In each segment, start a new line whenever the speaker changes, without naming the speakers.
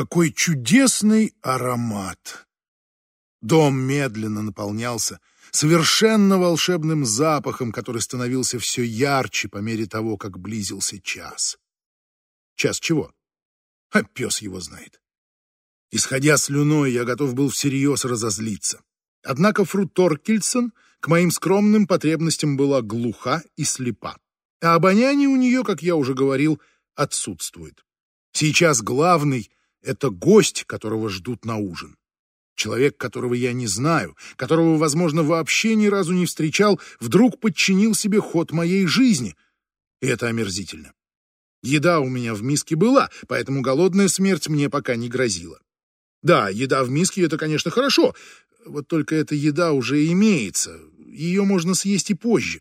Какой чудесный аромат! Дом медленно наполнялся совершенно волшебным запахом, который становился все ярче по мере того, как близился час. Час чего? А пес его знает. Исходя слюной, я готов был всерьез разозлиться. Однако фру Торкельсон к моим скромным потребностям была глуха и слепа. А обоняние у нее, как я уже говорил, отсутствует. Сейчас главный — это гость, которого ждут на ужин. Человек, которого я не знаю, которого, возможно, вообще ни разу не встречал, вдруг подчинил себе ход моей жизни. И это омерзительно. Еда у меня в миске была, поэтому голодная смерть мне пока не грозила. Да, еда в миске — это, конечно, хорошо, вот только эта еда уже имеется, ее можно съесть и позже.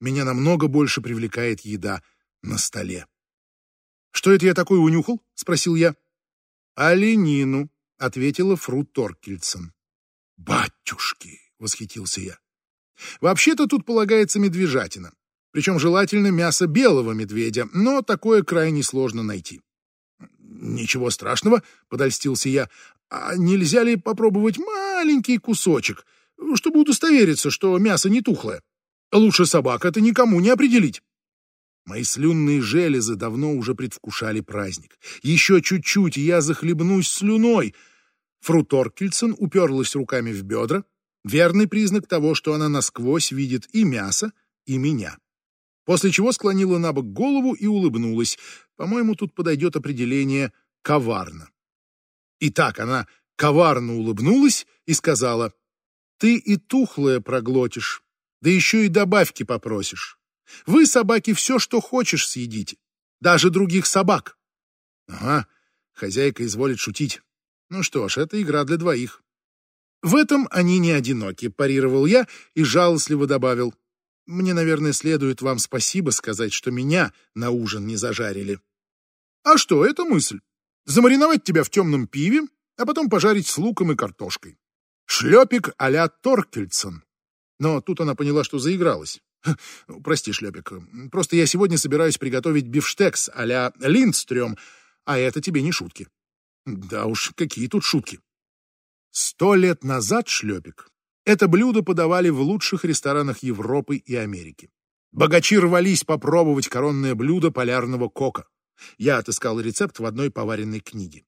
Меня намного больше привлекает еда на столе. «Что это я такой унюхал?» — спросил я. «Оленину», — ответила Фру Торкельсон. «Батюшки!» — восхитился я. «Вообще-то тут полагается медвежатина, причем желательно мясо белого медведя, но такое крайне сложно найти». «Ничего страшного», — подольстился я. «А нельзя ли попробовать маленький кусочек, чтобы удостовериться, что мясо не тухлое? Лучше собак это никому не определить». Мои слюнные железы давно уже предвкушали праздник. Еще чуть-чуть, и я захлебнусь слюной. Фру Торкельсон уперлась руками в бедра, верный признак того, что она насквозь видит и мясо, и меня. После чего склонила на бок голову и улыбнулась. По-моему, тут подойдет определение «коварно». Итак, она коварно улыбнулась и сказала, «Ты и тухлое проглотишь, да еще и добавки попросишь. Вы, собаки, все, что хочешь, съедите. Даже других собак. Ага, хозяйка изволит шутить. Ну что ж, это игра для двоих. В этом они не одиноки, парировал я и жалостливо добавил. Мне, наверное, следует вам спасибо сказать, что меня на ужин не зажарили. А что, это мысль. Замариновать тебя в темном пиве, а потом пожарить с луком и картошкой. Шлепик а-ля Торкельсон. Но тут она поняла, что заигралась. Прости, Шлепик, просто я сегодня собираюсь приготовить бифштекс а-ля Линдстрём, а это тебе не шутки. Да уж, какие тут шутки. Сто лет назад, Шлепик, это блюдо подавали в лучших ресторанах Европы и Америки. Богачи рвались попробовать коронное блюдо полярного кока. Я отыскал рецепт в одной поваренной книге.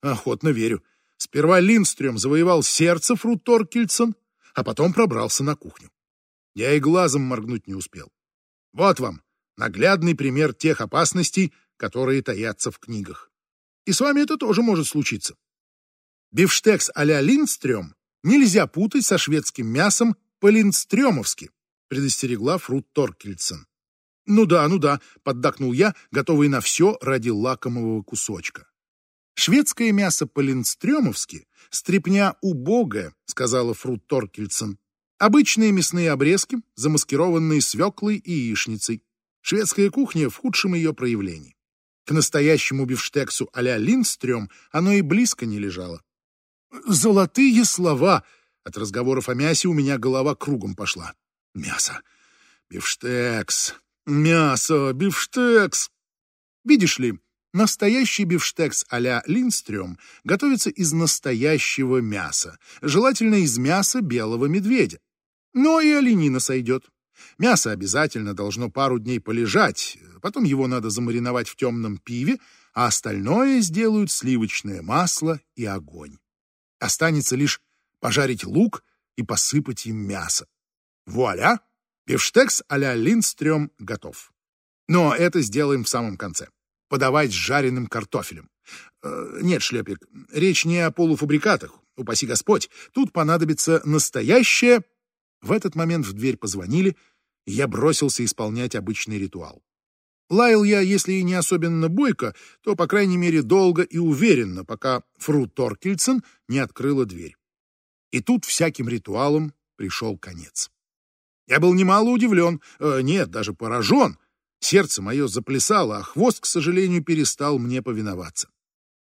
Охотно верю. Сперва Линдстрём завоевал сердце Фрут Торкельсон, а потом пробрался на кухню. Я и глазом моргнуть не успел. Вот вам наглядный пример тех опасностей, которые таятся в книгах. И с вами это тоже может случиться. Бифштекс а-ля Линдстрём нельзя путать со шведским мясом по-линдстрёмовски, предостерегла Фрут Торкельсон. «Ну да, ну да», — поддакнул я, готовый на все ради лакомого кусочка. «Шведское мясо по-линдстрёмовски — стрепня убогая», — сказала Фрут Торкельсон. Обычные мясные обрезки, замаскированные свеклой и яичницей. Шведская кухня в худшем ее проявлении. К настоящему бифштексу а-ля Линдстрём оно и близко не лежало. «Золотые слова!» От разговоров о мясе у меня голова кругом пошла. Мясо. Бифштекс. Мясо. Бифштекс. Видишь ли, настоящий бифштекс а-ля Линдстрём готовится из настоящего мяса, желательно из мяса белого медведя. Но и оленина сойдет. Мясо обязательно должно пару дней полежать, потом его надо замариновать в темном пиве, а остальное сделают сливочное масло и огонь. Останется лишь пожарить лук и посыпать им мясо. Вуаля! Бифштекс а-ля Линдстрём готов. Но это сделаем в самом конце. Подавать с жареным картофелем. Э, нет, Шлепик, речь не о полуфабрикатах, упаси Господь. Тут понадобится настоящее в этот момент в дверь позвонили, и я бросился исполнять обычный ритуал. Лаял я, если и не особенно бойко, то, по крайней мере, долго и уверенно, пока Фру Торкельсон не открыла дверь. И тут всяким ритуалом пришел конец. Я был немало удивлен, э, нет, даже поражен. Сердце мое заплясало, а хвост, к сожалению, перестал мне повиноваться.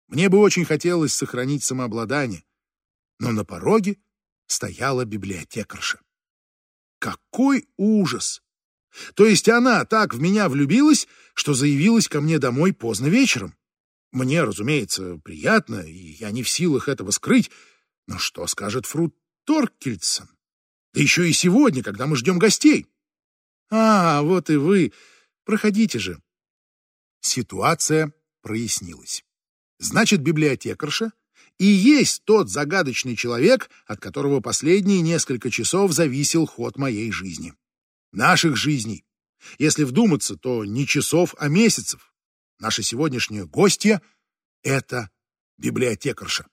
Мне бы очень хотелось сохранить самообладание, но на пороге стояла библиотекарша. Какой ужас! То есть она так в меня влюбилась, что заявилась ко мне домой поздно вечером. Мне, разумеется, приятно, и я не в силах этого скрыть, но что скажет Фрут Торкельсон? Да еще и сегодня, когда мы ждем гостей. А, вот и вы. Проходите же. Ситуация прояснилась. Значит, библиотекарша и есть тот загадочный человек, от которого последние несколько часов зависел ход моей жизни. Наших жизней. Если вдуматься, то не часов, а месяцев. Наша сегодняшняя гостья — это библиотекарша.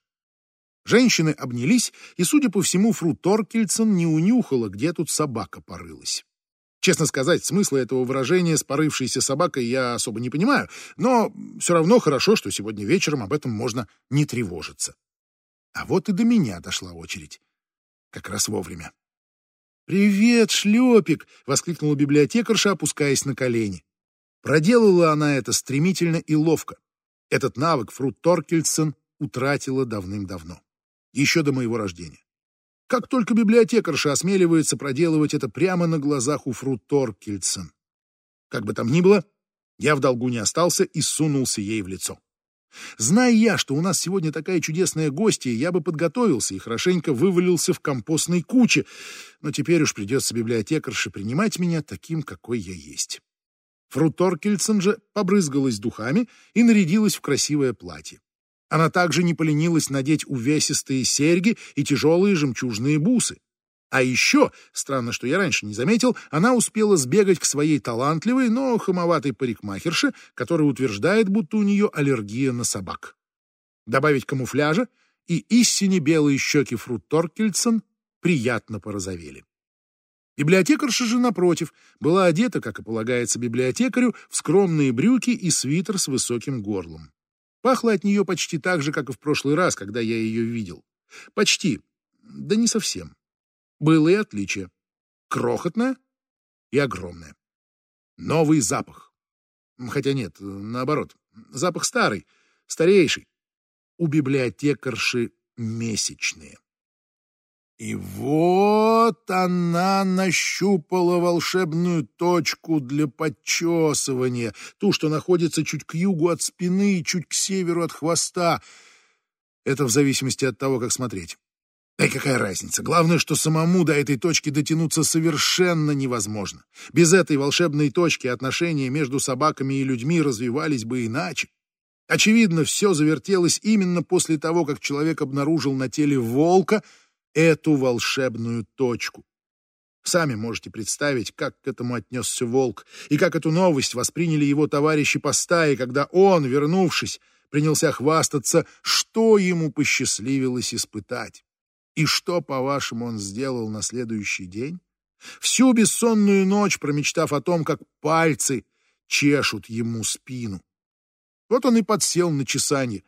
Женщины обнялись, и, судя по всему, фру Торкельсон не унюхала, где тут собака порылась. Честно сказать, смысла этого выражения с порывшейся собакой я особо не понимаю, но все равно хорошо, что сегодня вечером об этом можно не тревожиться. А вот и до меня дошла очередь. Как раз вовремя. «Привет, шлепик!» — воскликнула библиотекарша, опускаясь на колени. Проделала она это стремительно и ловко. Этот навык Фрут Торкельсон утратила давным-давно, еще до моего рождения. Как только библиотекарша осмеливается проделывать это прямо на глазах у Фру Торкельсон. Как бы там ни было, я в долгу не остался и сунулся ей в лицо. Зная я, что у нас сегодня такая чудесная гостья, я бы подготовился и хорошенько вывалился в компостной куче, но теперь уж придется библиотекарше принимать меня таким, какой я есть. Фру Торкельсон же побрызгалась духами и нарядилась в красивое платье. Она также не поленилась надеть увесистые серьги и тяжелые жемчужные бусы. А еще, странно, что я раньше не заметил, она успела сбегать к своей талантливой, но хамоватой парикмахерше, которая утверждает, будто у нее аллергия на собак. Добавить камуфляжа, и истине белые щеки Фрут Торкельсон приятно порозовели. Библиотекарша же, напротив, была одета, как и полагается библиотекарю, в скромные брюки и свитер с высоким горлом. Пахло от нее почти так же, как и в прошлый раз, когда я ее видел. Почти, да не совсем. Было и отличие. Крохотное и огромное. Новый запах. Хотя нет, наоборот. Запах старый, старейший. У библиотекарши месячные. И вот она нащупала волшебную точку для подчесывания, ту, что находится чуть к югу от спины и чуть к северу от хвоста. Это в зависимости от того, как смотреть. Да и какая разница? Главное, что самому до этой точки дотянуться совершенно невозможно. Без этой волшебной точки отношения между собаками и людьми развивались бы иначе. Очевидно, все завертелось именно после того, как человек обнаружил на теле волка — эту волшебную точку. Сами можете представить, как к этому отнесся волк, и как эту новость восприняли его товарищи по стае, когда он, вернувшись, принялся хвастаться, что ему посчастливилось испытать. И что, по-вашему, он сделал на следующий день? Всю бессонную ночь промечтав о том, как пальцы чешут ему спину. Вот он и подсел на чесанье,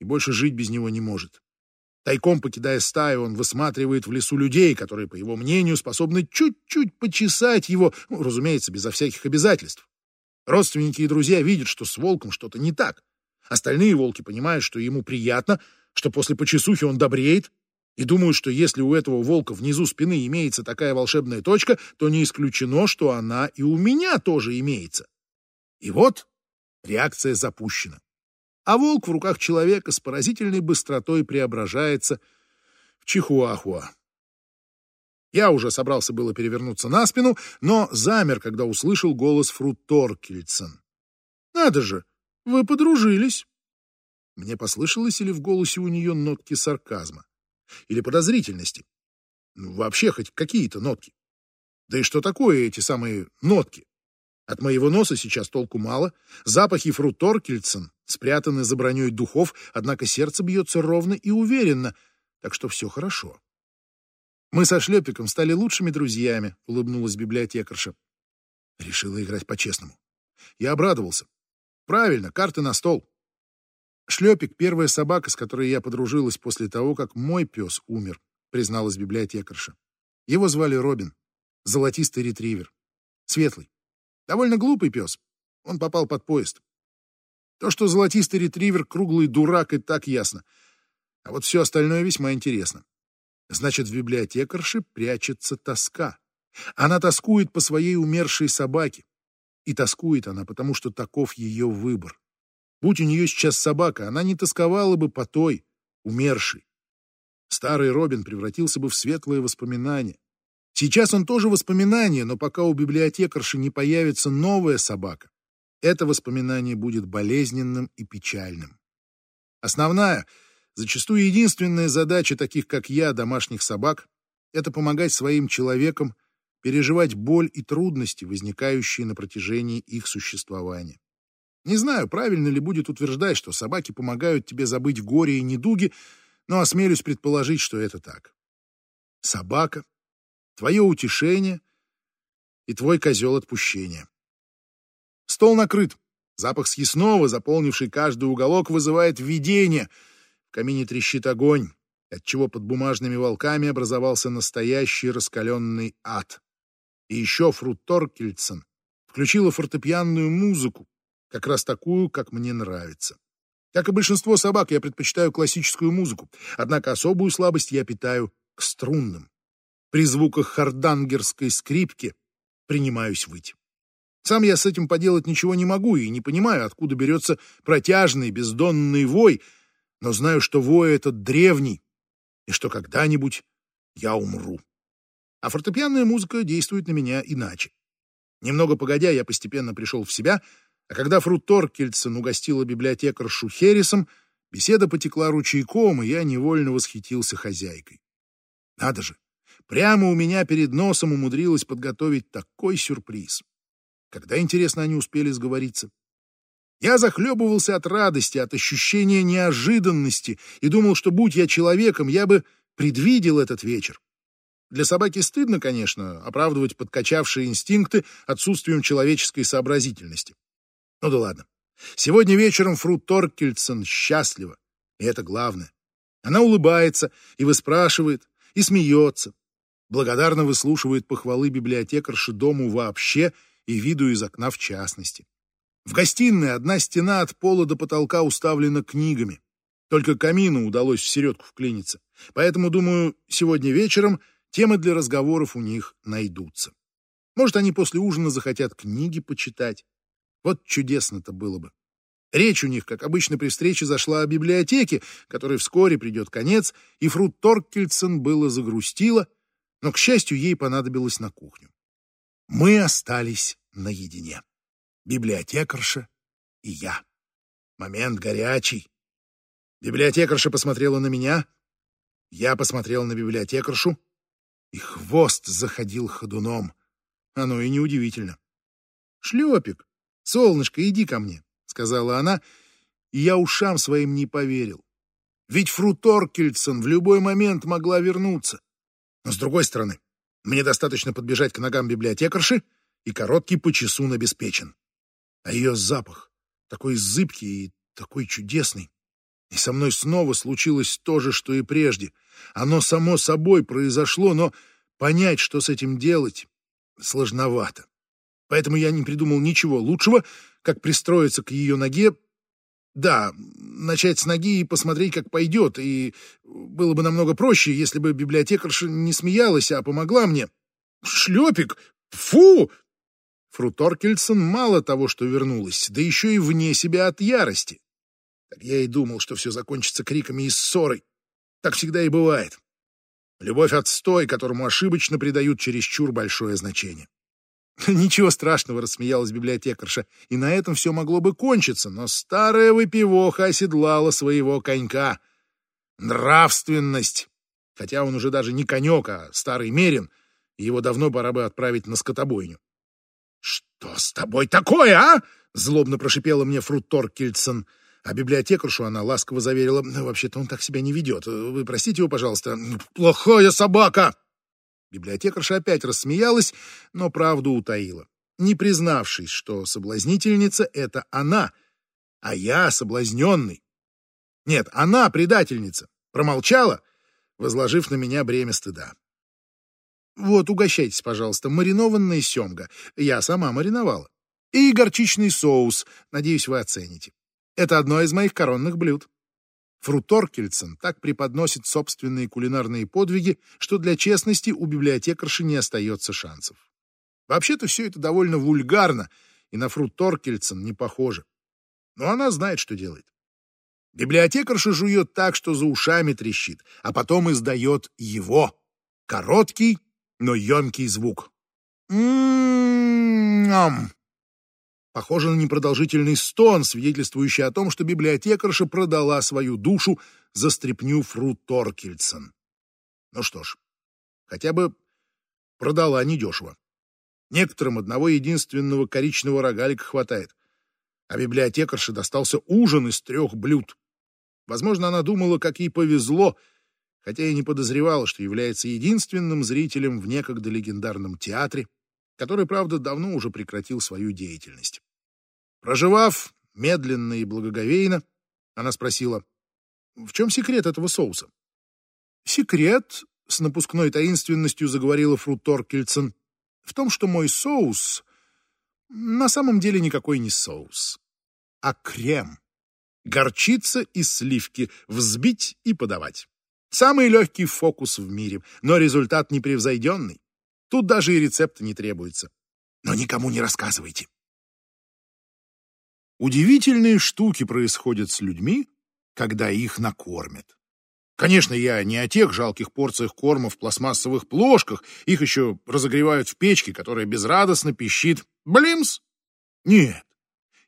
и больше жить без него не может. Тайком покидая стаю, он высматривает в лесу людей, которые, по его мнению, способны чуть-чуть почесать его, ну, разумеется, безо всяких обязательств. Родственники и друзья видят, что с волком что-то не так. Остальные волки понимают, что ему приятно, что после почесухи он добреет, и думают, что если у этого волка внизу спины имеется такая волшебная точка, то не исключено, что она и у меня тоже имеется. И вот реакция запущена а волк в руках человека с поразительной быстротой преображается в чихуахуа. Я уже собрался было перевернуться на спину, но замер, когда услышал голос Фру Торкельсон. «Надо же, вы подружились!» Мне послышалось или в голосе у нее нотки сарказма? Или подозрительности? Ну, вообще хоть какие-то нотки. Да и что такое эти самые нотки? От моего носа сейчас толку мало. Запахи Фру Торкельсон спрятаны за броней духов, однако сердце бьется ровно и уверенно, так что все хорошо. Мы со Шлепиком стали лучшими друзьями, улыбнулась библиотекарша. Решила играть по-честному. Я обрадовался. Правильно, карты на стол. Шлепик — первая собака, с которой я подружилась после того, как мой пес умер, призналась библиотекарша. Его звали Робин. Золотистый ретривер. Светлый. Довольно глупый пес. Он попал под поезд. То, что золотистый ретривер — круглый дурак, и так ясно. А вот все остальное весьма интересно. Значит, в библиотекарше прячется тоска. Она тоскует по своей умершей собаке. И тоскует она, потому что таков ее выбор. Будь у нее сейчас собака, она не тосковала бы по той, умершей. Старый Робин превратился бы в светлое воспоминание. Сейчас он тоже воспоминание, но пока у библиотекарши не появится новая собака, это воспоминание будет болезненным и печальным. Основная, зачастую единственная задача таких, как я, домашних собак, это помогать своим человекам переживать боль и трудности, возникающие на протяжении их существования. Не знаю, правильно ли будет утверждать, что собаки помогают тебе забыть горе и недуги, но осмелюсь предположить, что это так. Собака, твое утешение и твой козел отпущения. Стол накрыт. Запах съестного, заполнивший каждый уголок, вызывает видение. В камине трещит огонь, отчего под бумажными волками образовался настоящий раскаленный ад. И еще Фрут Торкельсон включила фортепианную музыку, как раз такую, как мне нравится. Как и большинство собак, я предпочитаю классическую музыку, однако особую слабость я питаю к струнным. При звуках хардангерской скрипки принимаюсь выть. Сам я с этим поделать ничего не могу и не понимаю, откуда берется протяжный бездонный вой, но знаю, что вой этот древний, и что когда-нибудь я умру. А фортепианная музыка действует на меня иначе. Немного погодя, я постепенно пришел в себя — а когда Фру Торкельсон угостила библиотекаршу Херрисом, беседа потекла ручейком, и я невольно восхитился хозяйкой. Надо же, прямо у меня перед носом умудрилась подготовить такой сюрприз. Когда, интересно, они успели сговориться? Я захлебывался от радости, от ощущения неожиданности и думал, что, будь я человеком, я бы предвидел этот вечер. Для собаки стыдно, конечно, оправдывать подкачавшие инстинкты отсутствием человеческой сообразительности. Ну да ладно. Сегодня вечером Фру Торкельсон счастлива, и это главное. Она улыбается и выспрашивает, и смеется. Благодарно выслушивает похвалы библиотекарши дому вообще и виду из окна в частности. В гостиной одна стена от пола до потолка уставлена книгами. Только камину удалось в середку вклиниться. Поэтому, думаю, сегодня вечером темы для разговоров у них найдутся. Может, они после ужина захотят книги почитать. Вот чудесно-то было бы. Речь у них, как обычно при встрече, зашла о библиотеке, которой вскоре придет конец, и Фрут Торкельсон было загрустила, но, к счастью, ей понадобилось на кухню. Мы остались наедине. Библиотекарша и я. Момент горячий. Библиотекарша посмотрела на меня, я посмотрел на библиотекаршу, и хвост заходил ходуном. Оно и неудивительно. Шлепик, «Солнышко, иди ко мне», — сказала она, и я ушам своим не поверил. Ведь Фру Торкельсон в любой момент могла вернуться. Но с другой стороны, мне достаточно подбежать к ногам библиотекарши, и короткий по часу обеспечен. А ее запах такой зыбкий и такой чудесный. И со мной снова случилось то же, что и прежде. Оно само собой произошло, но понять, что с этим делать, сложновато. Поэтому я не придумал ничего лучшего, как пристроиться к ее ноге. Да, начать с ноги и посмотреть, как пойдет, и было бы намного проще, если бы библиотекарша не смеялась, а помогла мне. Шлепик! Фу! Фру Торкельсон мало того, что вернулась, да еще и вне себя от ярости. Так я и думал, что все закончится криками и ссорой. Так всегда и бывает. Любовь отстой, которому ошибочно придают чересчур большое значение. Ничего страшного, рассмеялась библиотекарша, и на этом все могло бы кончиться, но старая выпивоха оседлала своего конька. Нравственность! Хотя он уже даже не конек, а старый мерин, его давно пора бы отправить на скотобойню. «Что с тобой такое, а?» — злобно прошипела мне Фрут Торкельсон. А библиотекаршу она ласково заверила, «Вообще-то он так себя не ведет. Вы простите его, пожалуйста. Плохая собака!» Библиотекарша опять рассмеялась, но правду утаила, не признавшись, что соблазнительница — это она, а я соблазненный. Нет, она предательница. Промолчала, возложив на меня бремя стыда. Вот, угощайтесь, пожалуйста, маринованная семга. Я сама мариновала. И горчичный соус, надеюсь, вы оцените. Это одно из моих коронных блюд. Фру Торкельсон так преподносит собственные кулинарные подвиги, что для честности у библиотекарши не остается шансов. Вообще-то все это довольно вульгарно и на Фру Торкельсон не похоже. Но она знает, что делает. Библиотекарша жует так, что за ушами трещит, а потом издает его. Короткий, но емкий звук. М-м-м. Похоже на непродолжительный стон, свидетельствующий о том, что библиотекарша продала свою душу за стряпню Фру Торкельсон. Ну что ж, хотя бы продала недешево. Некоторым одного единственного коричневого рогалика хватает, а библиотекарше достался ужин из трех блюд. Возможно, она думала, как ей повезло, хотя и не подозревала, что является единственным зрителем в некогда легендарном театре, который, правда, давно уже прекратил свою деятельность. Проживав медленно и благоговейно, она спросила, в чем секрет этого соуса? Секрет, с напускной таинственностью заговорила Фру Торкельсон, в том, что мой соус на самом деле никакой не соус, а крем. Горчица и сливки взбить и подавать. Самый легкий фокус в мире, но результат непревзойденный. Тут даже и рецепта не требуется. Но никому не рассказывайте. Удивительные штуки происходят с людьми, когда их накормят. Конечно, я не о тех жалких порциях корма в пластмассовых плошках, их еще разогревают в печке, которая безрадостно пищит «Блимс!». Нет,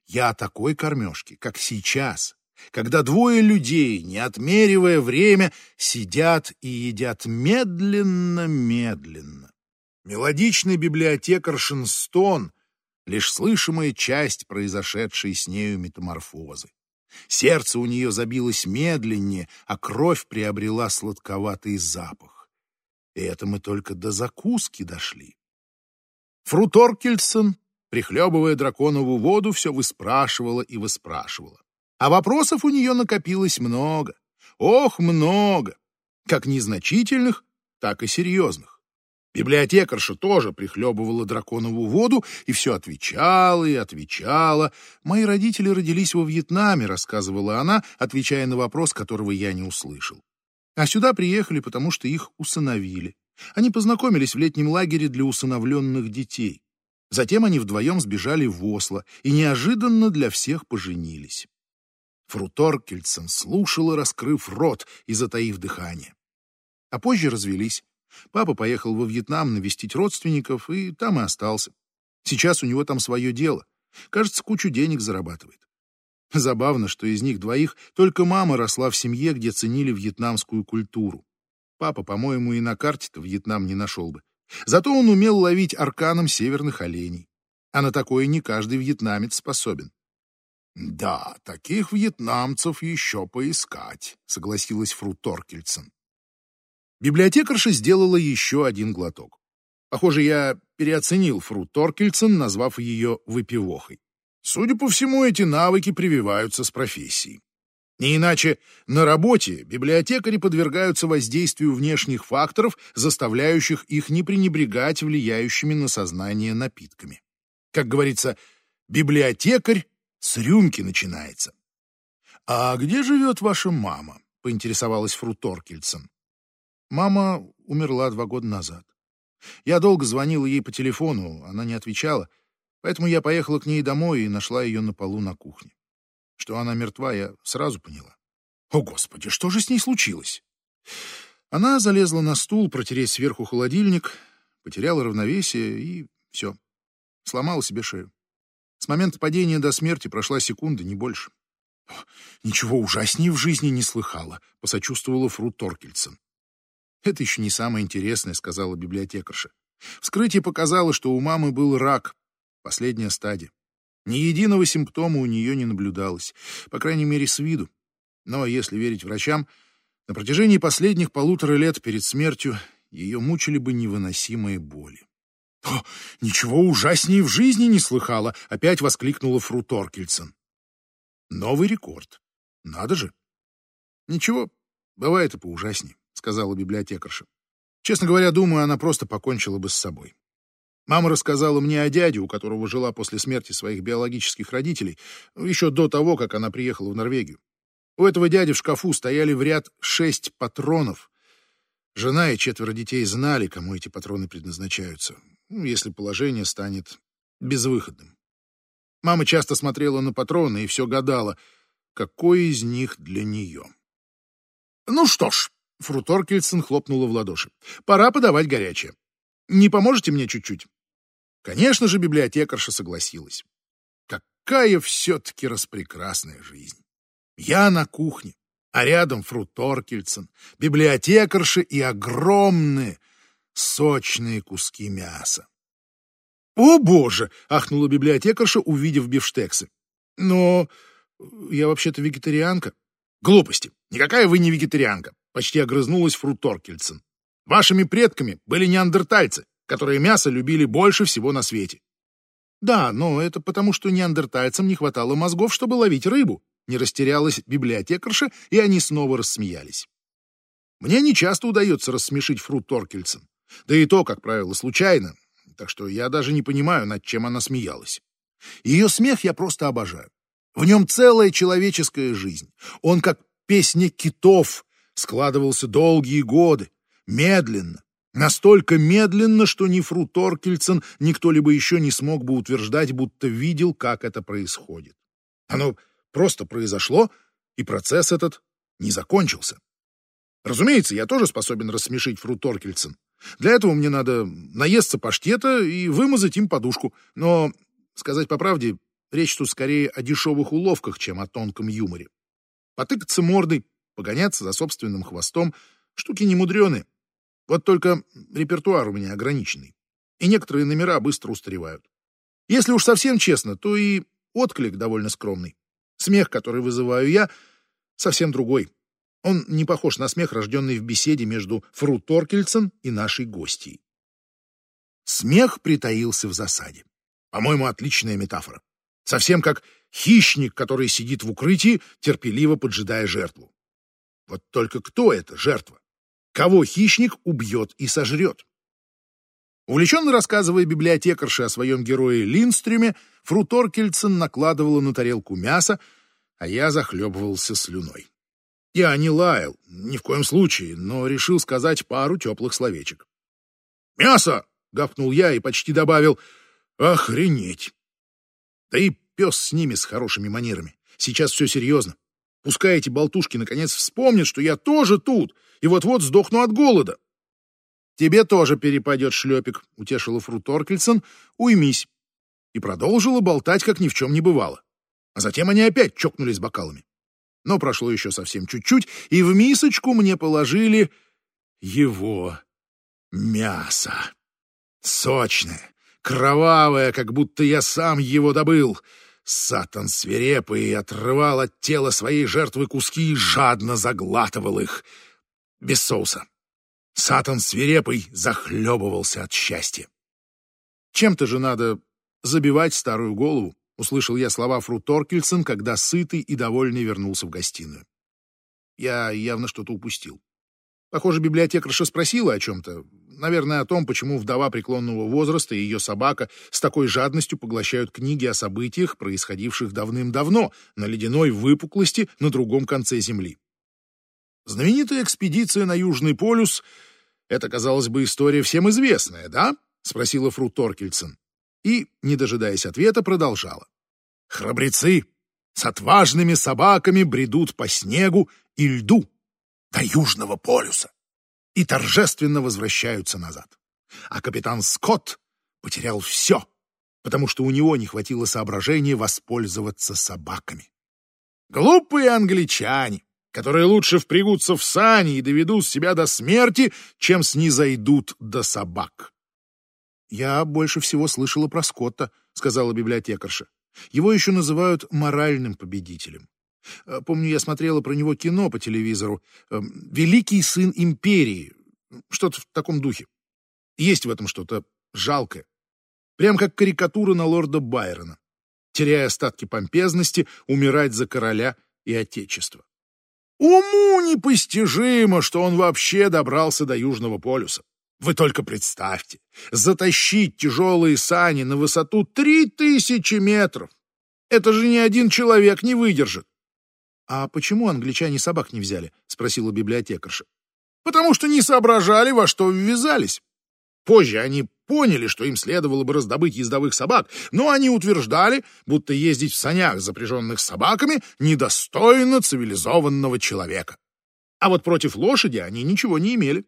я о такой кормежке, как сейчас, когда двое людей, не отмеривая время, сидят и едят медленно-медленно. Мелодичный библиотекарь Шинстон — лишь слышимая часть произошедшей с нею метаморфозы. Сердце у нее забилось медленнее, а кровь приобрела сладковатый запах. И это мы только до закуски дошли. Фру Торкельсон, прихлебывая драконову воду, все выспрашивала и выспрашивала. А вопросов у нее накопилось много. Ох, много! Как незначительных, так и серьезных. Библиотекарша тоже прихлебывала драконову воду и все отвечала и отвечала. «Мои родители родились во Вьетнаме», — рассказывала она, отвечая на вопрос, которого я не услышал. «А сюда приехали, потому что их усыновили. Они познакомились в летнем лагере для усыновленных детей. Затем они вдвоем сбежали в Осло и неожиданно для всех поженились». Фрутор Кельцен слушала, раскрыв рот и затаив дыхание. А позже развелись. Папа поехал во Вьетнам навестить родственников, и там и остался. Сейчас у него там свое дело. Кажется, кучу денег зарабатывает. Забавно, что из них двоих только мама росла в семье, где ценили вьетнамскую культуру. Папа, по-моему, и на карте-то Вьетнам не нашел бы. Зато он умел ловить арканом северных оленей. А на такое не каждый вьетнамец способен. «Да, таких вьетнамцев еще поискать», — согласилась Фру Торкельсон. Библиотекарша сделала еще один глоток. Похоже, я переоценил Фру Торкельсон, назвав ее выпивохой. Судя по всему, эти навыки прививаются с профессией. Не иначе на работе библиотекари подвергаются воздействию внешних факторов, заставляющих их не пренебрегать влияющими на сознание напитками. Как говорится, библиотекарь с рюмки начинается. «А где живет ваша мама?» — поинтересовалась Фру Торкельсон. Мама умерла два года назад. Я долго звонила ей по телефону, она не отвечала, поэтому я поехала к ней домой и нашла ее на полу на кухне. Что она мертва, я сразу поняла. О, Господи, что же с ней случилось? Она залезла на стул, протереть сверху холодильник, потеряла равновесие и все. Сломала себе шею. С момента падения до смерти прошла секунда, не больше. «Ничего ужаснее в жизни не слыхала», — посочувствовала Фру Торкельсон. «Это еще не самое интересное», — сказала библиотекарша. Вскрытие показало, что у мамы был рак, последняя стадия. Ни единого симптома у нее не наблюдалось, по крайней мере, с виду. Но, если верить врачам, на протяжении последних полутора лет перед смертью ее мучили бы невыносимые боли. «О, ничего ужаснее в жизни не слыхала!» — опять воскликнула Фру Торкельсон. Новый рекорд. Надо же. Ничего, бывает и поужаснее сказала библиотекарша. Честно говоря, думаю, она просто покончила бы с собой. Мама рассказала мне о дяде, у которого жила после смерти своих биологических родителей, еще до того, как она приехала в Норвегию. У этого дяди в шкафу стояли в ряд шесть патронов. Жена и четверо детей знали, кому эти патроны предназначаются, ну, если положение станет безвыходным. Мама часто смотрела на патроны и все гадала, какой из них для нее. «Ну что ж», — Фру Торкельсон хлопнула в ладоши, — «пора подавать горячее. Не поможете мне чуть-чуть?» Конечно же, библиотекарша согласилась. Какая все-таки распрекрасная жизнь. Я на кухне, а рядом Фру Торкельсон, библиотекарша и огромные, сочные куски мяса. «О, боже!» — ахнула библиотекарша, увидев бифштексы. «Но я вообще-то вегетарианка». «Глупости! Никакая вы не вегетарианка!» — почти огрызнулась Фру Торкельсон. «Вашими предками были неандертальцы, которые мясо любили больше всего на свете». «Да, но это потому, что неандертальцам не хватало мозгов, чтобы ловить рыбу», не растерялась библиотекарша, и они снова рассмеялись. Мне не часто удается рассмешить Фру Торкельсон, да и то, как правило, случайно, так что я даже не понимаю, над чем она смеялась. Ее смех я просто обожаю. В нем целая человеческая жизнь. Он, как песня китов, складывался долгие годы, медленно, настолько медленно, что ни Фру Торкельсон, ни кто-либо еще не смог бы утверждать, будто видел, как это происходит. Оно просто произошло, и процесс этот не закончился. Разумеется, я тоже способен рассмешить Фру Торкельсон. Для этого мне надо наесться паштета и вымазать им подушку. Но, сказать по правде, речь тут скорее о дешевых уловках, чем о тонком юморе. Потыкаться мордой, погоняться за собственным хвостом — штуки немудреные. Вот только репертуар у меня ограниченный, и некоторые номера быстро устаревают. Если уж совсем честно, то и отклик довольно скромный. Смех, который вызываю я, совсем другой. Он не похож на смех, рожденный в беседе между Фру Торкельсон и нашей гостьей. Смех притаился в засаде. По-моему, отличная метафора. Совсем как хищник, который сидит в укрытии, терпеливо поджидая жертву. Вот только кто это жертва? Кого хищник убьет и сожрет? Увлеченно рассказывая библиотекарше о своем герое Линстрюме, Фру Торкельсон накладывала на тарелку мясо, а я захлебывался слюной. Я не лаял, ни в коем случае, но решил сказать пару теплых словечек. «Мясо!» — гавкнул я и почти добавил «Охренеть!» Да и пес с ними с хорошими манерами. Сейчас все серьезно. Пускай эти болтушки наконец вспомнят, что я тоже тут, и вот-вот сдохну от голода. «Тебе тоже перепадет шлепик», — утешила Фру Торкельсон. «Уймись». И продолжила болтать, как ни в чем не бывало. А затем они опять чокнулись бокалами. Но прошло еще совсем чуть-чуть, и в мисочку мне положили его мясо. Сочное, кровавое, как будто я сам его добыл. Сатан свирепый отрывал от тела своей жертвы куски и жадно заглатывал их. Без соуса. Сатан свирепый захлебывался от счастья. Чем-то же надо забивать старую голову, услышал я слова Фру Торкельсон, когда сытый и довольный вернулся в гостиную. Я явно что-то упустил. Похоже, библиотекарша спросила о чем-то. Наверное, о том, почему вдова преклонного возраста и ее собака с такой жадностью поглощают книги о событиях, происходивших давным-давно, на ледяной выпуклости на другом конце Земли. Знаменитая экспедиция на Южный полюс — это, казалось бы, история всем известная, да? — спросила Фру Торкельсон. И, не дожидаясь ответа, продолжала. Храбрецы с отважными собаками бредут по снегу и льду до Южного полюса и торжественно возвращаются назад. А капитан Скотт потерял все, потому что у него не хватило соображения воспользоваться собаками. Глупые англичане! которые лучше впрягутся в сани и доведут себя до смерти, чем снизойдут до собак. «Я больше всего слышала про Скотта», — сказала библиотекарша. «Его еще называют моральным победителем. Э, помню, я смотрела про него кино по телевизору. Э, «Великий сын империи». Что-то в таком духе. Есть в этом что-то жалкое. Прям как карикатура на лорда Байрона. Теряя остатки помпезности, умирать за короля и отечество. Уму непостижимо, что он вообще добрался до Южного полюса. Вы только представьте, затащить тяжелые сани на высоту три тысячи метров. Это же ни один человек не выдержит. — А почему англичане собак не взяли? — спросила библиотекарша. — Потому что не соображали, во что ввязались. Позже они поняли, что им следовало бы раздобыть ездовых собак, но они утверждали, будто ездить в санях, запряженных собаками, недостойно цивилизованного человека. А вот против лошади они ничего не имели.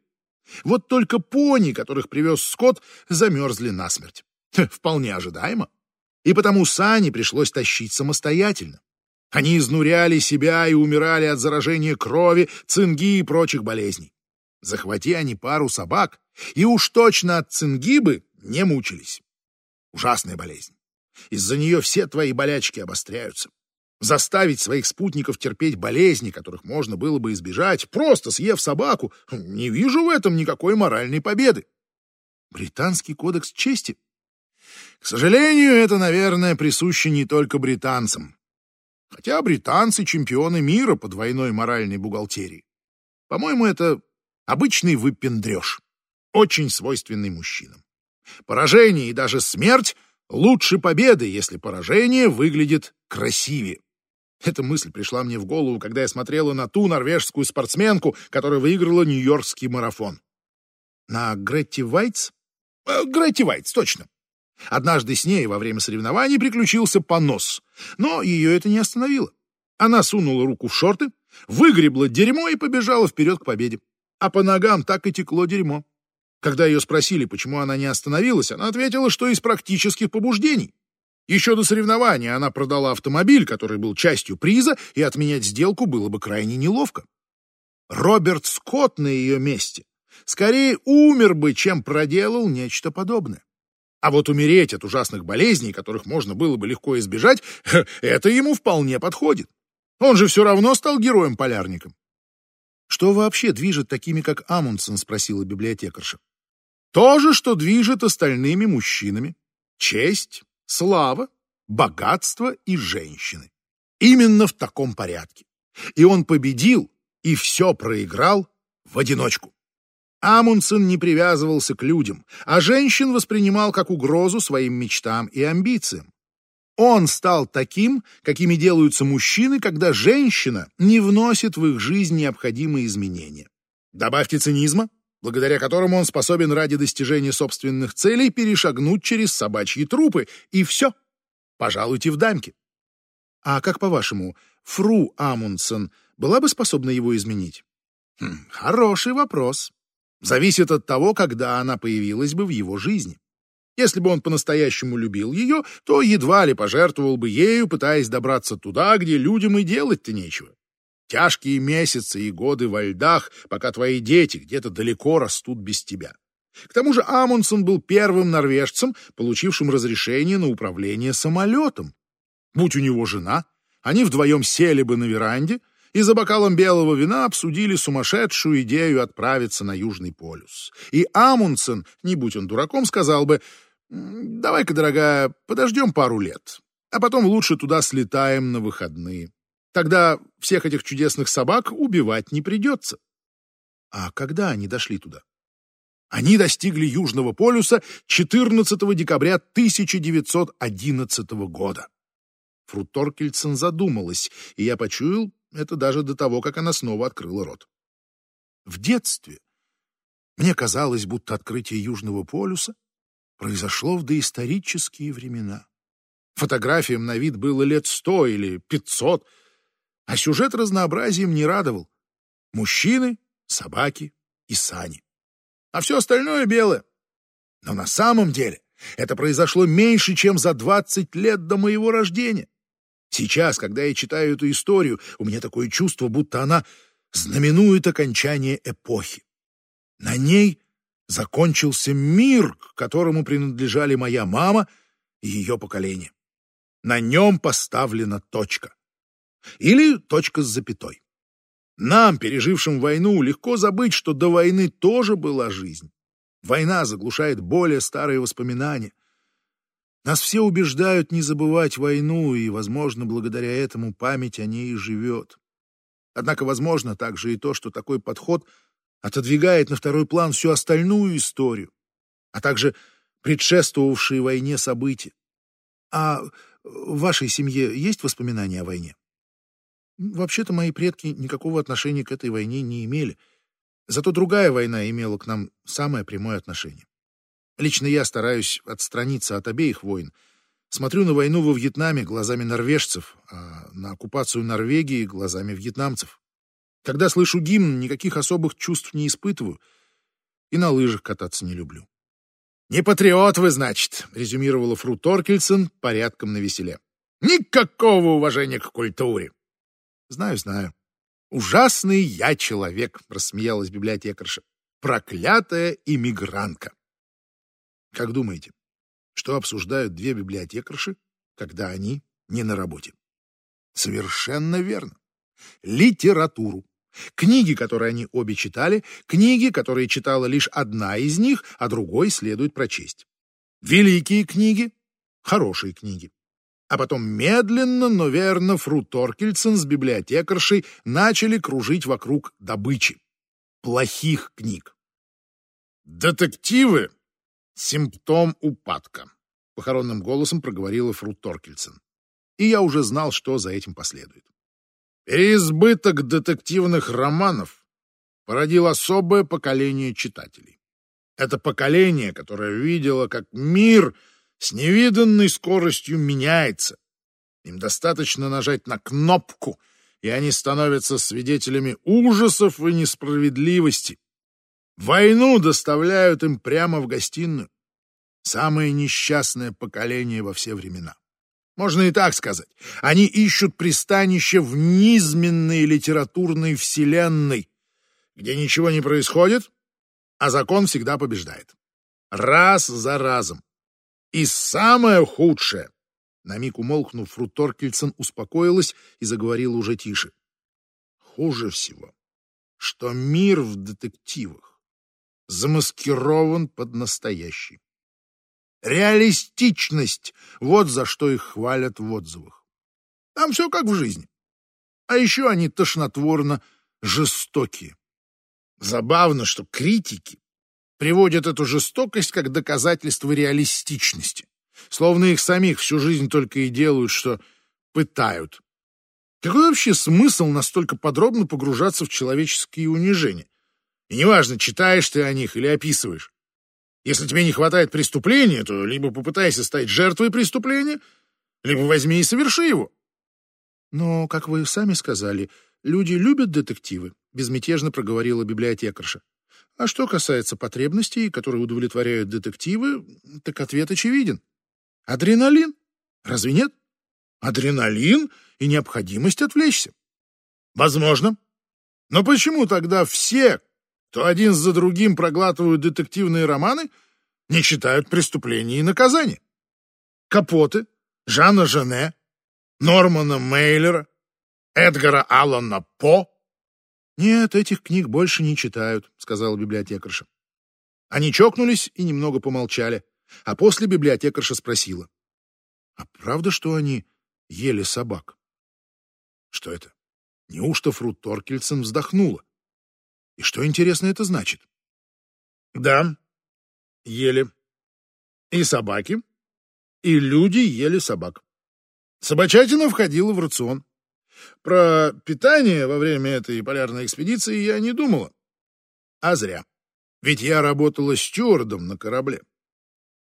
Вот только пони, которых привез Скотт, замерзли насмерть. Вполне ожидаемо. И потому сани пришлось тащить самостоятельно. Они изнуряли себя и умирали от заражения крови, цинги и прочих болезней. Захвати они пару собак, и уж точно от цинги бы не мучились. Ужасная болезнь. Из-за нее все твои болячки обостряются. Заставить своих спутников терпеть болезни, которых можно было бы избежать, просто съев собаку, не вижу в этом никакой моральной победы. Британский кодекс чести. К сожалению, это, наверное, присуще не только британцам. Хотя британцы — чемпионы мира по двойной моральной бухгалтерии. По-моему, это обычный выпендреж, очень свойственный мужчинам. Поражение и даже смерть лучше победы, если поражение выглядит красивее. Эта мысль пришла мне в голову, когда я смотрела на ту норвежскую спортсменку, которая выиграла Нью-Йоркский марафон. На Гретти Вайтс? Э, Гретти Вайтс, точно. Однажды с ней во время соревнований приключился понос, но ее это не остановило. Она сунула руку в шорты, выгребла дерьмо и побежала вперед к победе. А по ногам так и текло дерьмо. Когда ее спросили, почему она не остановилась, она ответила, что из практических побуждений. Еще до соревнования она продала автомобиль, который был частью приза, и отменять сделку было бы крайне неловко. Роберт Скотт на ее месте скорее умер бы, чем проделал нечто подобное. А вот умереть от ужасных болезней, которых можно было бы легко избежать, это ему вполне подходит. Он же все равно стал героем-полярником. «Что вообще движет такими, как Амундсен?» — спросила библиотекарша. «То же, что движет остальными мужчинами. Честь, слава, богатство и женщины. Именно в таком порядке. И он победил, и все проиграл в одиночку. Амундсен не привязывался к людям, а женщин воспринимал как угрозу своим мечтам и амбициям. Он стал таким, какими делаются мужчины, когда женщина не вносит в их жизнь необходимые изменения. Добавьте цинизма, благодаря которому он способен ради достижения собственных целей перешагнуть через собачьи трупы, и все. Пожалуйте в дамки. А как по-вашему, Фру Амундсен была бы способна его изменить? Хм, хороший вопрос зависит от того, когда она появилась бы в его жизни. Если бы он по-настоящему любил ее, то едва ли пожертвовал бы ею, пытаясь добраться туда, где людям и делать-то нечего. Тяжкие месяцы и годы во льдах, пока твои дети где-то далеко растут без тебя. К тому же Амундсен был первым норвежцем, получившим разрешение на управление самолетом. Будь у него жена, они вдвоем сели бы на веранде, и за бокалом белого вина обсудили сумасшедшую идею отправиться на Южный полюс. И Амундсен, не будь он дураком, сказал бы, «Давай-ка, дорогая, подождем пару лет, а потом лучше туда слетаем на выходные. Тогда всех этих чудесных собак убивать не придется». А когда они дошли туда? Они достигли Южного полюса 14 декабря 1911 года. Фру Торкельсон задумалась, и я почуял, это даже до того, как она снова открыла рот. В детстве мне казалось, будто открытие Южного полюса произошло в доисторические времена. Фотографиям на вид было лет сто или пятьсот, а сюжет разнообразием не радовал. Мужчины, собаки и сани. А все остальное белое. Но на самом деле это произошло меньше, чем за двадцать лет до моего рождения. Сейчас, когда я читаю эту историю, у меня такое чувство, будто она знаменует окончание эпохи. На ней закончился мир, к которому принадлежали моя мама и ее поколение. На нем поставлена точка. Или точка с запятой. Нам, пережившим войну, легко забыть, что до войны тоже была жизнь. Война заглушает более старые воспоминания, нас все убеждают не забывать войну, и, возможно, благодаря этому память о ней и живет. Однако, возможно, также и то, что такой подход отодвигает на второй план всю остальную историю, а также предшествовавшие войне события. А в вашей семье есть воспоминания о войне? Вообще-то мои предки никакого отношения к этой войне не имели. Зато другая война имела к нам самое прямое отношение. Лично я стараюсь отстраниться от обеих войн. Смотрю на войну во Вьетнаме глазами норвежцев, а на оккупацию Норвегии глазами вьетнамцев. Когда слышу гимн, никаких особых чувств не испытываю и на лыжах кататься не люблю. «Не патриот вы, значит», — резюмировала Фру Торкельсон порядком на веселе. «Никакого уважения к культуре». «Знаю, знаю. Ужасный я человек», — рассмеялась библиотекарша. «Проклятая иммигрантка». Как думаете, что обсуждают две библиотекарши, когда они не на работе? Совершенно верно. Литературу. Книги, которые они обе читали, книги, которые читала лишь одна из них, а другой следует прочесть. Великие книги, хорошие книги. А потом медленно, но верно Фру Торкельсон с библиотекаршей начали кружить вокруг добычи. Плохих книг. «Детективы — симптом упадка», — похоронным голосом проговорила Фру Торкельсон. И я уже знал, что за этим последует. Переизбыток детективных романов породил особое поколение читателей. Это поколение, которое видело, как мир с невиданной скоростью меняется. Им достаточно нажать на кнопку, и они становятся свидетелями ужасов и несправедливости. Войну доставляют им прямо в гостиную. Самое несчастное поколение во все времена. Можно и так сказать. Они ищут пристанище в низменной литературной вселенной, где ничего не происходит, а закон всегда побеждает. Раз за разом. И самое худшее. На миг умолкнув, Фру Торкельсон успокоилась и заговорила уже тише. Хуже всего, что мир в детективах замаскирован под настоящий. Реалистичность — вот за что их хвалят в отзывах. Там все как в жизни. А еще они тошнотворно жестокие. Забавно, что критики приводят эту жестокость как доказательство реалистичности, словно их самих всю жизнь только и делают, что пытают. Какой вообще смысл настолько подробно погружаться в человеческие унижения? И неважно, читаешь ты о них или описываешь. Если тебе не хватает преступления, то либо попытайся стать жертвой преступления, либо возьми и соверши его. Но, как вы сами сказали, люди любят детективы, безмятежно проговорила библиотекарша. А что касается потребностей, которые удовлетворяют детективы, так ответ очевиден. Адреналин. Разве нет? Адреналин и необходимость отвлечься. Возможно. Но почему тогда все, то один за другим проглатывают детективные романы, не читают преступления и наказания. Капоты, Жана Жене, Нормана Мейлера, Эдгара Аллана По. «Нет, этих книг больше не читают», — сказала библиотекарша. Они чокнулись и немного помолчали, а после библиотекарша спросила. «А правда, что они ели собак?» «Что это? Неужто Фру Торкельсон вздохнула?» И что, интересно, это значит? Да, ели. И собаки, и люди ели собак. Собачатина входила в рацион. Про питание во время этой полярной экспедиции я не думала. А зря. Ведь я работала стюардом на корабле.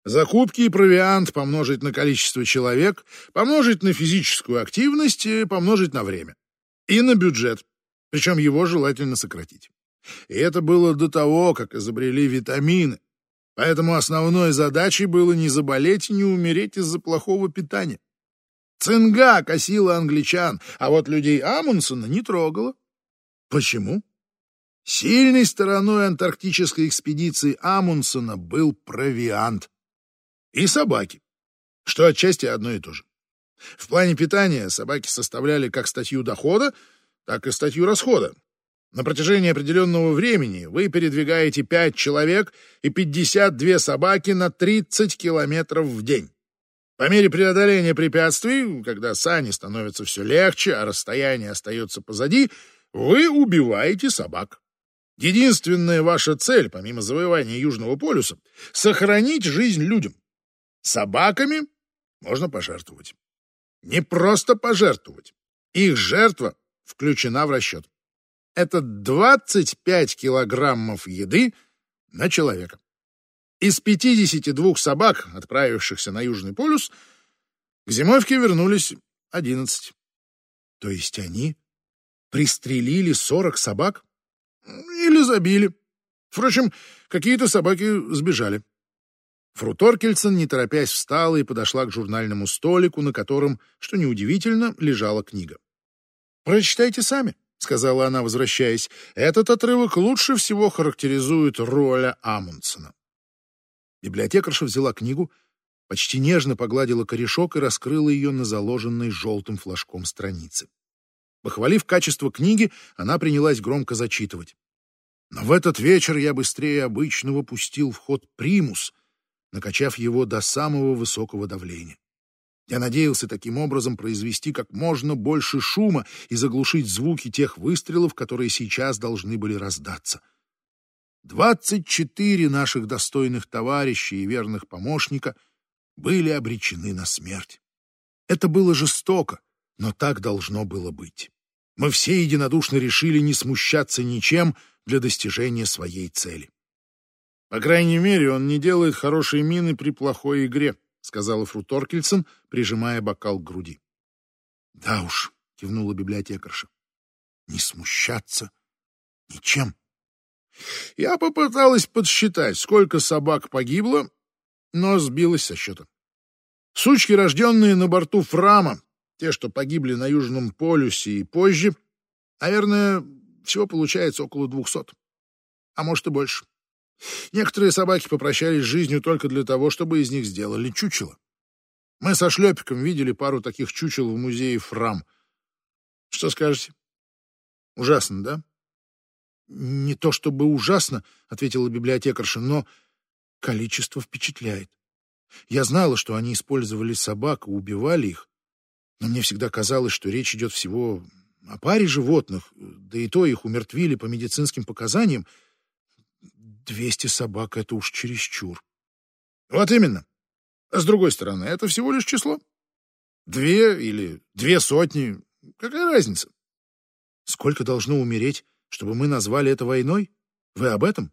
Закупки и провиант помножить на количество человек, помножить на физическую активность, помножить на время. И на бюджет. Причем его желательно сократить. И это было до того, как изобрели витамины. Поэтому основной задачей было не заболеть и не умереть из-за плохого питания. Цинга косила англичан, а вот людей Амундсена не трогала. Почему? Сильной стороной антарктической экспедиции Амундсена был провиант. И собаки, что отчасти одно и то же. В плане питания собаки составляли как статью дохода, так и статью расхода. На протяжении определенного времени вы передвигаете 5 человек и 52 собаки на 30 километров в день. По мере преодоления препятствий, когда сани становятся все легче, а расстояние остается позади, вы убиваете собак. Единственная ваша цель, помимо завоевания Южного полюса, — сохранить жизнь людям. Собаками можно пожертвовать. Не просто пожертвовать. Их жертва включена в расчет. Это 25 килограммов еды на человека. Из 52 собак, отправившихся на Южный полюс, к зимовке вернулись 11.
То есть они пристрелили 40 собак?
Или забили. Впрочем, какие-то собаки сбежали. Фру Торкельсон, не торопясь, встала и подошла к журнальному столику, на котором, что неудивительно, лежала книга. «Прочитайте сами», — сказала она, возвращаясь. «Этот отрывок лучше всего характеризует Роля Амундсена». Библиотекарша взяла книгу, почти нежно погладила корешок и раскрыла ее на заложенной желтым флажком странице. Похвалив качество книги, она принялась громко зачитывать. Но в этот вечер я быстрее обычного пустил в ход примус, накачав его до самого высокого давления. Я надеялся таким образом произвести как можно больше шума и заглушить звуки тех выстрелов, которые сейчас должны были раздаться. Двадцать четыре наших достойных товарища и верных помощника были обречены на смерть. Это было жестоко, но так должно было быть. Мы все единодушно решили не смущаться ничем для достижения своей цели. «По крайней мере, он не делает хорошей мины при плохой игре», — сказала Фру Торкельсон, прижимая бокал к груди. «Да уж», — кивнула библиотекарша, — «не смущаться ничем». Я попыталась подсчитать, сколько собак погибло, но сбилась со счета. Сучки, рожденные на борту Фрама, те, что погибли на Южном полюсе и позже, наверное, всего получается около двухсот, а может и больше. Некоторые собаки попрощались с жизнью только для того, чтобы из них сделали чучело. Мы со Шлепиком видели пару таких чучел в музее Фрам. Что скажете? Ужасно, да? «Не то чтобы ужасно», — ответила библиотекарша, «но количество впечатляет. Я знала, что они использовали собак и убивали их, но мне всегда казалось, что речь идет всего о паре животных, да и то их умертвили по медицинским показаниям. Двести собак — это уж чересчур». «Вот именно. А с другой стороны, это всего лишь число. Две или две сотни. Какая разница?» «Сколько должно умереть, чтобы мы назвали это войной? Вы об этом?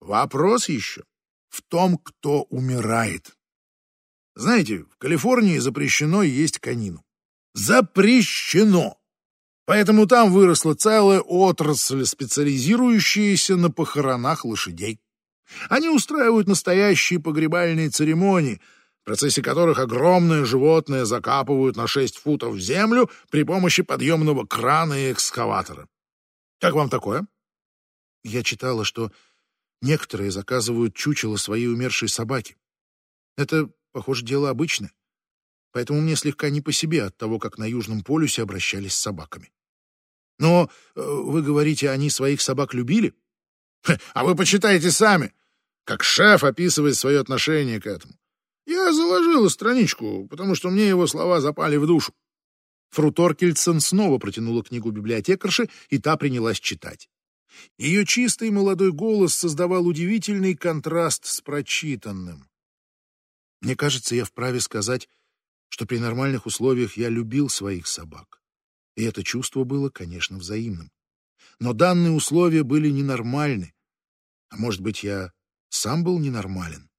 Вопрос еще в том, кто умирает. Знаете, в Калифорнии запрещено есть конину. Запрещено! Поэтому там выросла целая отрасль, специализирующаяся на похоронах лошадей. Они устраивают настоящие погребальные церемонии, в процессе которых огромное животное закапывают на 6 футов в землю при помощи подъемного крана и экскаватора. Как вам такое? Я читала, что некоторые заказывают чучело своей умершей собаки. Это, похоже, дело обычное. Поэтому мне слегка не по себе от того, как на Южном полюсе обращались с собаками. Но э, вы говорите, они своих собак любили? А вы почитайте сами, как шеф описывает свое отношение к этому. Я заложила страничку, потому что мне его слова запали в душу. Фру Торкельсон снова протянула книгу библиотекарши, и та принялась читать. Ее чистый молодой голос создавал удивительный контраст с прочитанным. Мне кажется, я вправе сказать, что при нормальных условиях я любил своих собак. И это чувство было, конечно, взаимным. Но данные условия были ненормальны. А может быть, я сам был ненормален?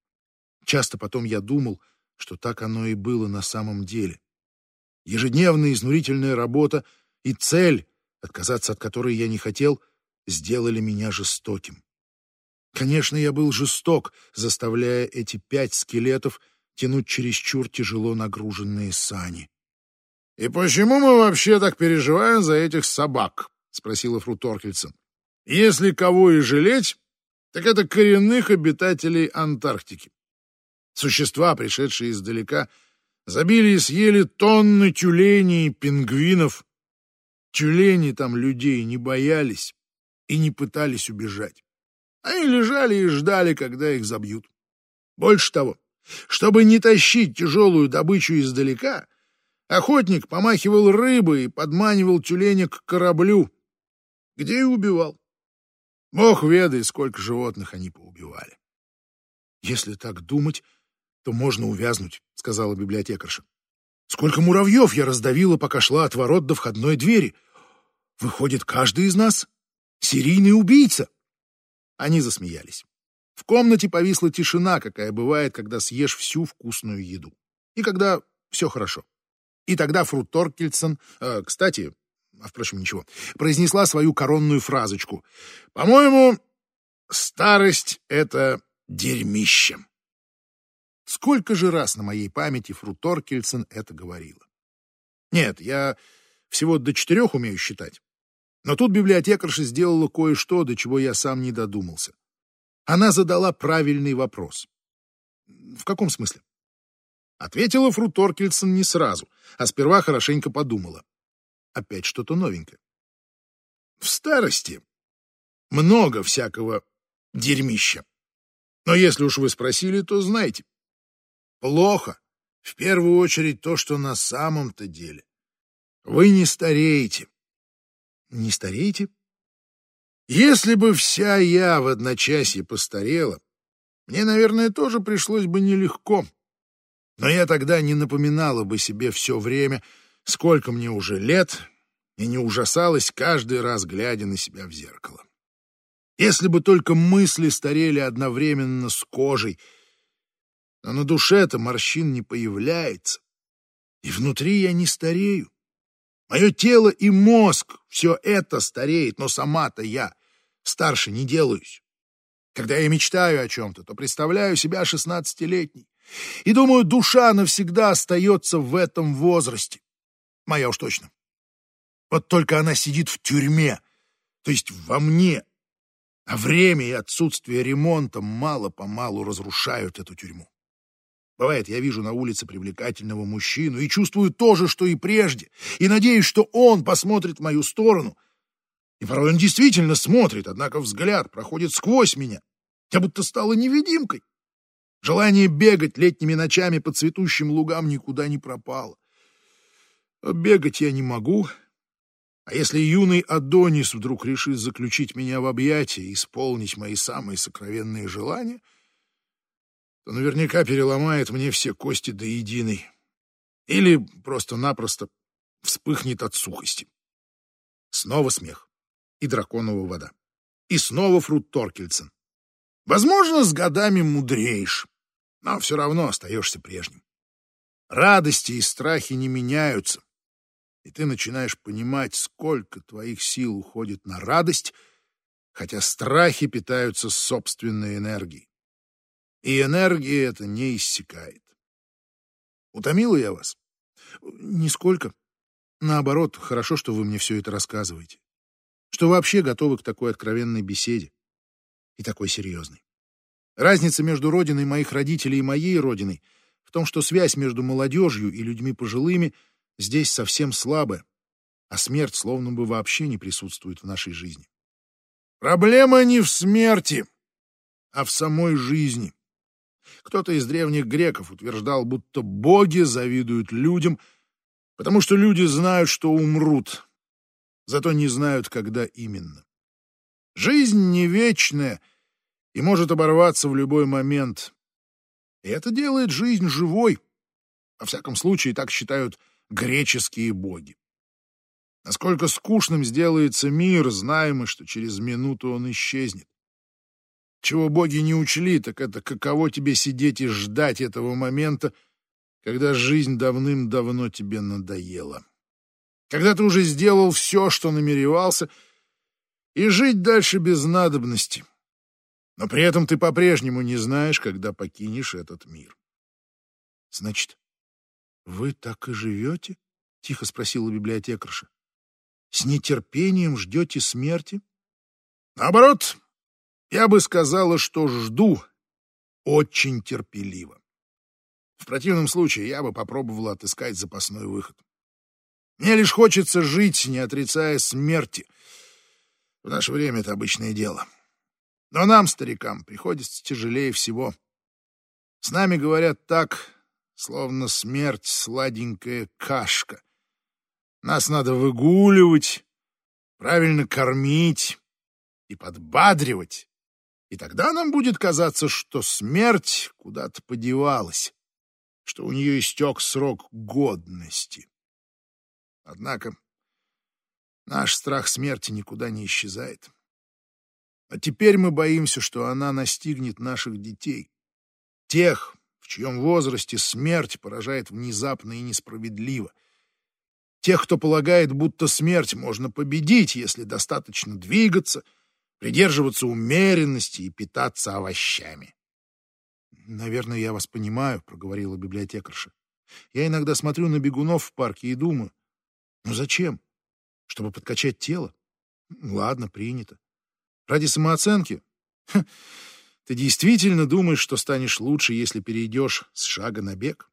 Часто потом я думал, что так оно и было на самом деле. Ежедневная изнурительная работа и цель, отказаться от которой я не хотел, сделали меня жестоким. Конечно, я был жесток, заставляя эти пять скелетов тянуть чересчур тяжело нагруженные сани. — И почему мы вообще так переживаем за этих собак? — спросила Фру Торкельсон. — Если кого и жалеть, так это коренных обитателей Антарктики. Существа, пришедшие издалека, — Забили и съели тонны тюленей и пингвинов. Тюлени там людей не боялись и не пытались убежать. Они лежали и ждали, когда их забьют. Больше того, чтобы не тащить тяжелую добычу издалека, охотник помахивал рыбой и подманивал тюленя к кораблю, где и убивал. Бог ведает, сколько животных они поубивали. Если так думать, то можно увязнуть, — сказала библиотекарша. Сколько муравьев я раздавила, пока шла от ворот до входной двери. Выходит, каждый из нас — серийный убийца. Они засмеялись. В комнате повисла тишина, какая бывает, когда съешь всю вкусную еду. И когда все хорошо. И тогда Фру Торкельсон, э, кстати, а впрочем, ничего, произнесла свою коронную фразочку. «По-моему, старость — это дерьмище». Сколько же раз на моей памяти Фру Торкельсон это говорила? Нет, я всего до четырех умею считать. Но тут библиотекарша сделала кое-что, до чего я сам не додумался. Она задала правильный вопрос. В каком смысле? Ответила Фру Торкельсон не сразу, а сперва хорошенько подумала. Опять что-то новенькое. В старости много всякого дерьмища. Но если уж вы спросили, то знайте. Плохо. В первую очередь то, что на самом-то деле. Вы не стареете. Не стареете? Если бы вся я в одночасье постарела, мне, наверное, тоже пришлось бы нелегко. Но я тогда не напоминала бы себе все время, сколько мне уже лет, и не ужасалась каждый раз, глядя на себя в зеркало. Если бы только мысли старели одновременно с кожей, но на душе-то морщин не появляется, и внутри я не старею. Мое тело и мозг — все это стареет, но сама-то я старше не делаюсь. Когда я мечтаю о чем-то, то представляю себя шестнадцатилетней. И думаю, душа навсегда остается в этом возрасте. Моя уж точно. Вот только она сидит в тюрьме, то есть во мне. А время и отсутствие ремонта мало-помалу разрушают эту тюрьму. Бывает, я вижу на улице привлекательного мужчину и чувствую то же, что и прежде, и надеюсь, что он посмотрит в мою сторону. И порой он действительно смотрит, однако взгляд проходит сквозь меня. Я будто стала невидимкой. Желание бегать летними ночами по цветущим лугам никуда не пропало. бегать я не могу. А если юный Адонис вдруг решит заключить меня в объятия и исполнить мои самые сокровенные желания — то наверняка переломает мне все кости до единой. Или просто-напросто вспыхнет от сухости. Снова смех. И драконова вода. И снова Фрут Торкельсон. Возможно, с годами мудреешь, но все равно остаешься прежним. Радости и страхи не меняются, и ты начинаешь понимать, сколько твоих сил уходит на радость, хотя страхи питаются собственной энергией и энергия эта не иссякает. Утомила я вас? Нисколько. Наоборот, хорошо, что вы мне все это рассказываете. Что вообще готовы к такой откровенной беседе. И такой серьезной. Разница между родиной моих родителей и моей родиной в том, что связь между молодежью и людьми пожилыми здесь совсем слабая, а смерть словно бы вообще не присутствует в нашей жизни. Проблема не в смерти, а в самой жизни. Кто-то из древних греков утверждал, будто боги завидуют людям, потому что люди знают, что умрут, зато не знают, когда именно. Жизнь не вечная и может оборваться в любой момент. И это делает жизнь живой. Во всяком случае, так считают греческие боги. Насколько скучным сделается мир, знаем мы, что через минуту он исчезнет. Чего боги не учли, так это каково тебе сидеть и ждать этого момента, когда жизнь давным-давно тебе надоела. Когда ты уже сделал все, что намеревался, и жить дальше без надобности. Но при этом ты по-прежнему не знаешь, когда покинешь этот мир. — Значит, вы так и живете? — тихо спросила библиотекарша. — С нетерпением ждете смерти? — Наоборот, я бы сказала, что жду очень терпеливо. В противном случае я бы попробовала отыскать запасной выход. Мне лишь хочется жить, не отрицая смерти. В наше время это обычное дело. Но нам, старикам, приходится тяжелее всего. С нами говорят так, словно смерть сладенькая кашка. Нас надо выгуливать, правильно кормить и подбадривать. И тогда нам будет казаться, что смерть куда-то подевалась, что у нее истек срок годности. Однако наш страх смерти никуда не исчезает. А теперь мы боимся, что она настигнет наших детей. Тех, в чьем возрасте смерть поражает внезапно и несправедливо. Тех, кто полагает, будто смерть можно победить, если достаточно двигаться, придерживаться умеренности и питаться овощами. «Наверное, я вас понимаю», — проговорила библиотекарша. «Я иногда смотрю на бегунов в парке и думаю, ну зачем? Чтобы подкачать тело? Ладно, принято. Ради самооценки? Ха, ты действительно думаешь, что станешь лучше, если перейдешь с шага на бег?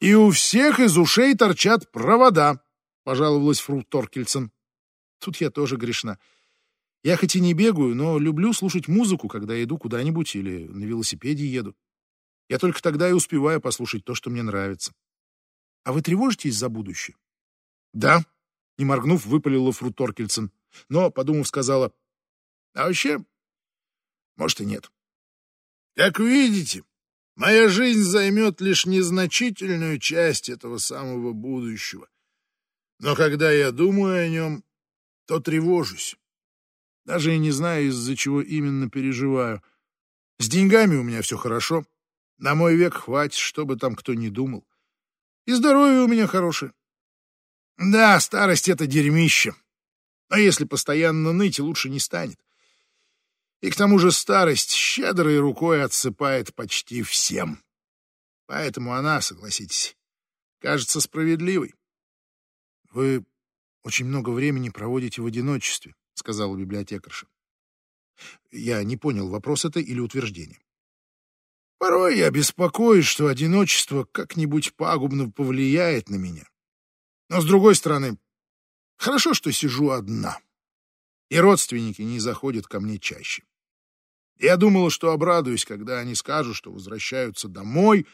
И у всех из ушей торчат провода, пожаловалась Фру Торкельсон. Тут я тоже грешна. Я хоть и не бегаю, но люблю слушать музыку, когда иду куда-нибудь или на велосипеде еду. Я только тогда и успеваю послушать то, что мне нравится. А вы тревожитесь за будущее? Да, не моргнув, выпалила Фру Торкельсон, но, подумав, сказала, а вообще, может и нет. Как видите, моя жизнь займет лишь незначительную часть этого самого будущего. Но когда я думаю о нем, то тревожусь. Даже и не знаю, из-за чего именно переживаю. С деньгами у меня все хорошо. На мой век хватит, чтобы там кто ни думал. И здоровье у меня хорошее. Да, старость — это дерьмище. Но если постоянно ныть, лучше не станет. И к тому же старость щедрой рукой отсыпает почти всем. Поэтому она, согласитесь, кажется справедливой. — Вы очень много времени проводите в одиночестве, — сказала библиотекарша. Я не понял, вопрос это или утверждение. Порой я беспокоюсь, что одиночество как-нибудь пагубно повлияет на меня. Но, с другой стороны, хорошо, что сижу одна и родственники не заходят ко мне чаще. Я думала, что обрадуюсь, когда они скажут, что возвращаются домой,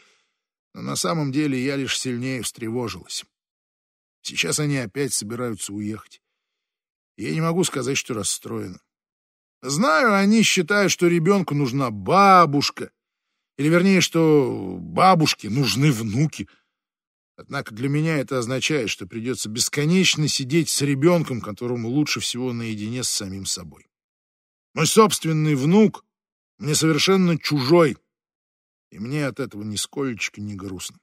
но на самом деле я лишь сильнее встревожилась. Сейчас они опять собираются уехать. Я не могу сказать, что расстроена. Знаю, они считают, что ребенку нужна бабушка, или вернее, что бабушке нужны внуки — Однако для меня это означает, что придется бесконечно сидеть с ребенком, которому лучше всего наедине с самим собой. Мой собственный внук мне совершенно чужой, и мне от этого нисколечко не грустно.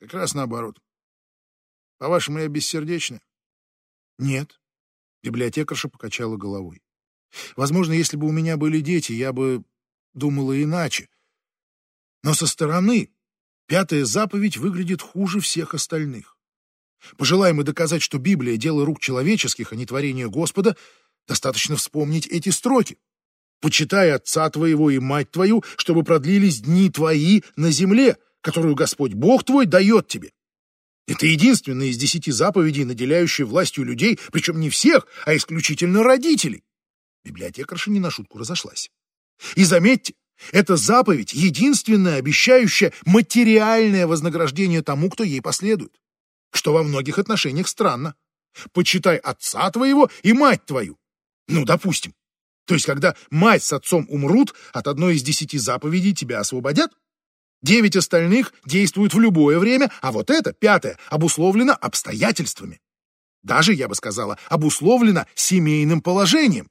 Как раз наоборот. По-вашему, я бессердечная? Нет. Библиотекарша покачала головой. Возможно, если бы у меня были дети, я бы думала иначе. Но со стороны Пятая заповедь выглядит хуже всех остальных. Пожелаем мы доказать, что Библия — дело рук человеческих, а не творение Господа, достаточно вспомнить эти строки. «Почитай отца твоего и мать твою, чтобы продлились дни твои на земле, которую Господь Бог твой дает тебе». Это единственная из десяти заповедей, наделяющая властью людей, причем не всех, а исключительно родителей. Библиотекарша не на шутку разошлась. И заметьте, эта заповедь единственная, обещающая материальное вознаграждение тому, кто ей последует. Что во многих отношениях странно. Почитай отца твоего и мать твою. Ну, допустим. То есть, когда мать с отцом умрут, от одной из десяти заповедей тебя освободят? Девять остальных действуют в любое время, а вот это, пятое, обусловлено обстоятельствами. Даже, я бы сказала, обусловлено семейным положением.